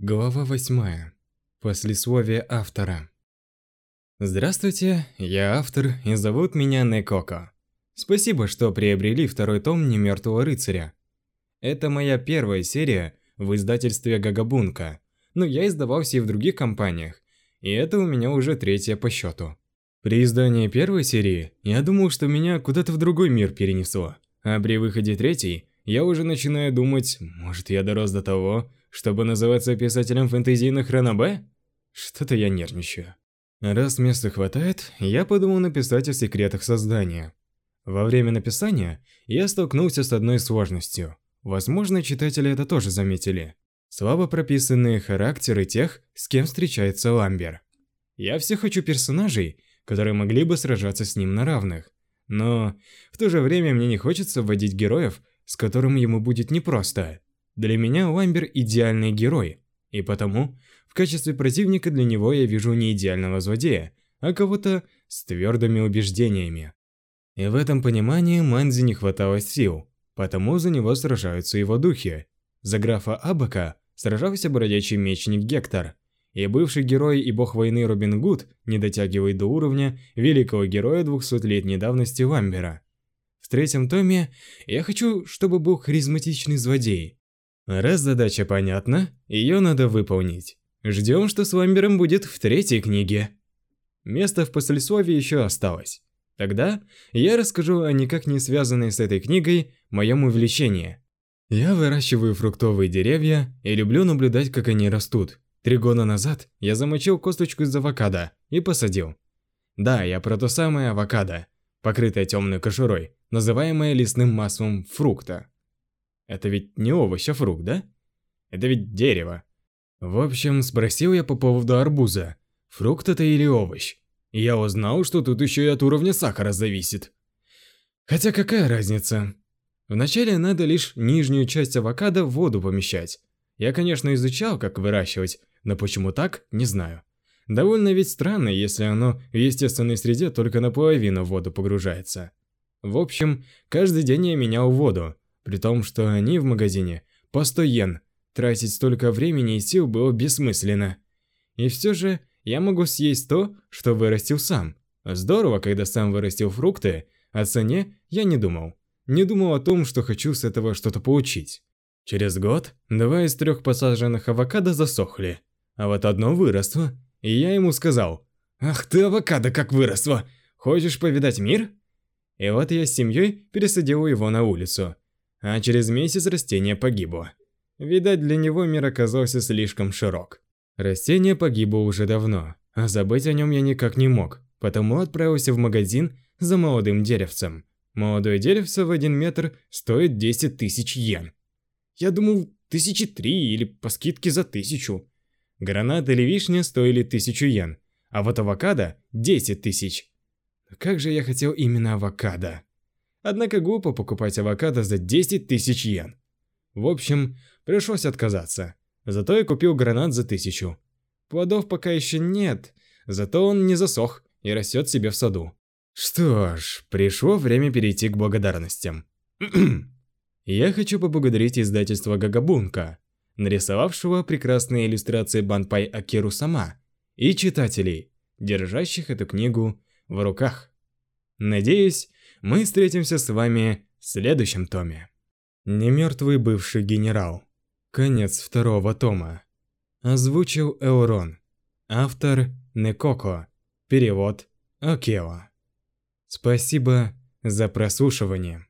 Глава 8. Послесловие автора. Здравствуйте, я автор и зовут меня Некоко. Спасибо, что приобрели второй том Немертвого рыцаря. Это моя первая серия в издательстве Гагабунка, но я издавался и в других компаниях, и это у меня уже третья по счету. При издании первой серии я думал, что меня куда-то в другой мир перенесло, а при выходе третьей я уже начинаю думать, может я дорос до того, чтобы называться писателем фэнтезийных ранобэ? Что-то я нервничаю. Раз места хватает, я подумал написать о секретах создания. Во время написания я столкнулся с одной сложностью. Возможно, читатели это тоже заметили. Слабо прописанные характеры тех, с кем встречается Ламбер. Я все хочу персонажей, которые могли бы сражаться с ним на равных. Но в то же время мне не хочется вводить героев, с которым ему будет непросто. Для меня Ламбер идеальный герой, и потому в качестве противника для него я вижу не идеального злодея, а кого-то с твердыми убеждениями. И в этом понимании Манзи не хватало сил, потому за него сражаются его духи. За графа Абака сражался бродячий мечник Гектор, и бывший герой и бог войны Робин Гуд не дотягивает до уровня великого героя 200-летней давности Ламбера. В третьем томе я хочу, чтобы был харизматичный злодей, Раз задача понятна, ее надо выполнить. Ждем, что с Ламбером будет в третьей книге. Место в послесловии еще осталось. Тогда я расскажу о никак не связанной с этой книгой моем увлечении. Я выращиваю фруктовые деревья и люблю наблюдать, как они растут. Три года назад я замочил косточку из авокадо и посадил. Да, я про то самое авокадо, покрытое темной кожурой, называемое лесным маслом фрукта. Это ведь не овощ, а фрукт, да? Это ведь дерево. В общем, спросил я по поводу арбуза. Фрукт это или овощ? Я узнал, что тут еще и от уровня сахара зависит. Хотя какая разница? Вначале надо лишь нижнюю часть авокадо в воду помещать. Я, конечно, изучал, как выращивать, но почему так, не знаю. Довольно ведь странно, если оно в естественной среде только наполовину в воду погружается. В общем, каждый день я менял воду, при том, что они в магазине по 100 йен. Тратить столько времени и сил было бессмысленно. И все же я могу съесть то, что вырастил сам. Здорово, когда сам вырастил фрукты, о цене я не думал. Не думал о том, что хочу с этого что-то получить. Через год два из трех посаженных авокадо засохли, а вот одно выросло, и я ему сказал, «Ах ты авокадо как выросло! Хочешь повидать мир?» И вот я с семьей пересадил его на улицу а через месяц растение погибло. Видать, для него мир оказался слишком широк. Растение погибло уже давно, а забыть о нем я никак не мог, потому отправился в магазин за молодым деревцем. Молодое деревце в один метр стоит 10 тысяч йен. Я думал, тысячи три или по скидке за тысячу. Гранат или вишня стоили тысячу йен, а вот авокадо – 10 тысяч. Как же я хотел именно авокадо. Однако глупо покупать авокадо за 10 тысяч йен. В общем, пришлось отказаться. Зато я купил гранат за тысячу. Плодов пока еще нет, зато он не засох и растет себе в саду. Что ж, пришло время перейти к благодарностям. я хочу поблагодарить издательство Гагабунка, нарисовавшего прекрасные иллюстрации Банпай Акиру сама, и читателей, держащих эту книгу в руках. Надеюсь, мы встретимся с вами в следующем томе. Немертвый бывший генерал. Конец второго тома. Озвучил Эурон. Автор Некоко. Перевод Окео. Спасибо за прослушивание.